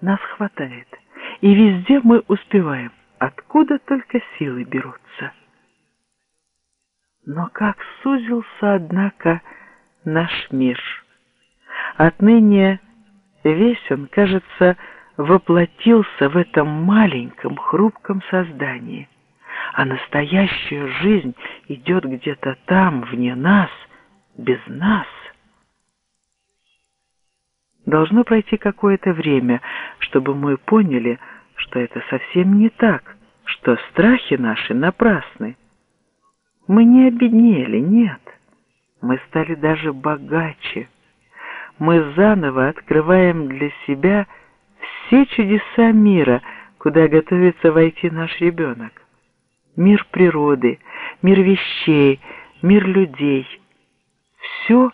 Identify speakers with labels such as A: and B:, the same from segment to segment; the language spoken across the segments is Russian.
A: Нас хватает, и везде мы успеваем, откуда только силы берутся. Но как сузился, однако, наш мир. Отныне весь он, кажется, воплотился в этом маленьком хрупком создании, а настоящая жизнь идет где-то там, вне нас, без нас. Должно пройти какое-то время, чтобы мы поняли, что это совсем не так, что страхи наши напрасны. Мы не обеднели, нет, мы стали даже богаче. Мы заново открываем для себя все чудеса мира, куда готовится войти наш ребенок. Мир природы, мир вещей, мир людей. Все,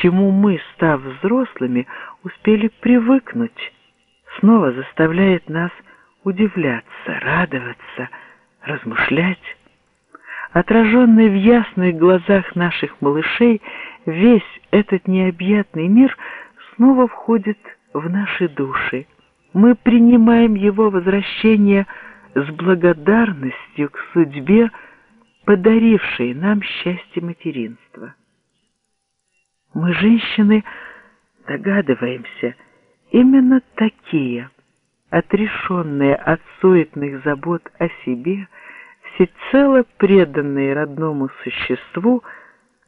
A: чему мы, став взрослыми, успели привыкнуть, снова заставляет нас удивляться, радоваться, размышлять. Отраженный в ясных глазах наших малышей, весь этот необъятный мир снова входит в наши души. Мы принимаем его возвращение с благодарностью к судьбе, подарившей нам счастье материнства. Мы, женщины, догадываемся, именно такие, отрешенные от суетных забот о себе, всецело преданные родному существу,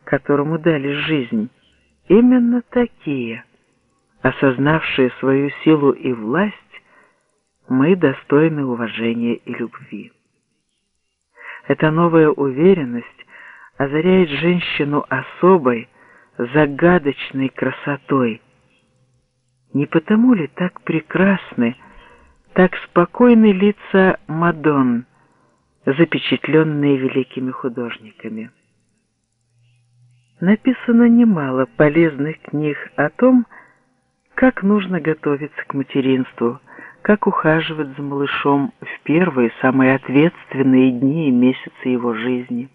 A: которому дали жизнь, именно такие, осознавшие свою силу и власть, мы достойны уважения и любви. Эта новая уверенность озаряет женщину особой, загадочной красотой. Не потому ли так прекрасны, так спокойны лица Мадонн, запечатленные великими художниками? Написано немало полезных книг о том, как нужно готовиться к материнству, как ухаживать за малышом в первые, самые ответственные дни и месяцы его жизни.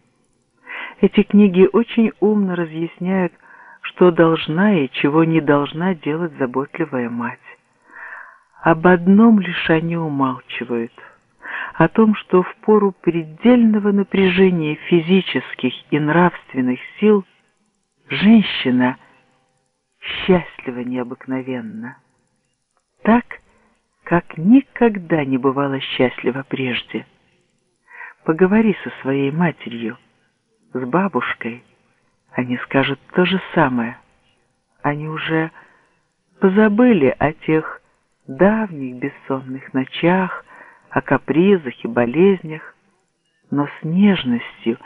A: Эти книги очень умно разъясняют, что должна и чего не должна делать заботливая мать. Об одном лишь они умалчивают – о том, что в пору предельного напряжения физических и нравственных сил женщина счастлива необыкновенно, так, как никогда не бывала счастлива прежде. Поговори со своей матерью, с бабушкой, они скажут то же самое. Они уже позабыли о тех давних бессонных ночах, о капризах и болезнях, но с нежностью,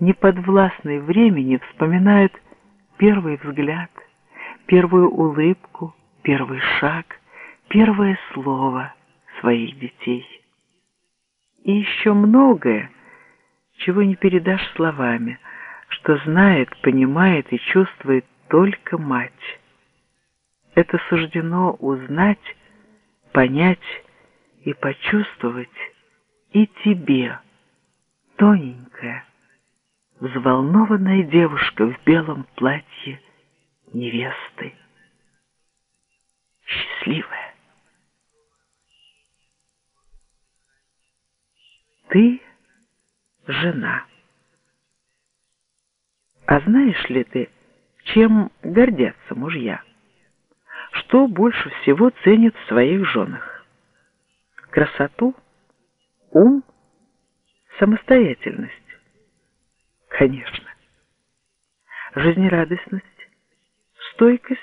A: неподвластной времени, вспоминают первый взгляд, первую улыбку, первый шаг, первое слово своих детей. И еще многое, чего не передашь словами, что знает, понимает и чувствует только мать. Это суждено узнать, понять и почувствовать и тебе, тоненькая, взволнованная девушка в белом платье невесты. Счастливая. Ты жена. А знаешь ли ты, чем гордятся мужья? Что больше всего ценят в своих женах? Красоту, ум, самостоятельность? Конечно. Жизнерадостность, стойкость,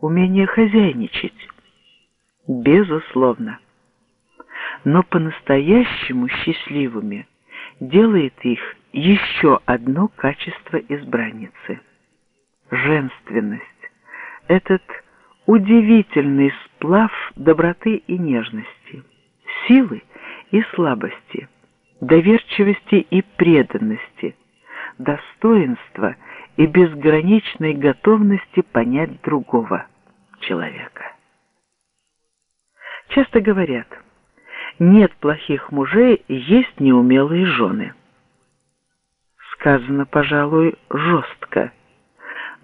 A: умение хозяйничать? Безусловно. Но по-настоящему счастливыми делает их еще одно качество избранницы – женственность. Этот удивительный сплав доброты и нежности, силы и слабости, доверчивости и преданности, достоинства и безграничной готовности понять другого человека. Часто говорят, нет плохих мужей, есть неумелые жены – сказано, пожалуй, жестко.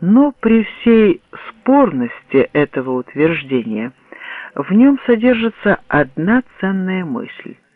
A: Но при всей спорности этого утверждения В нем содержится одна ценная мысль.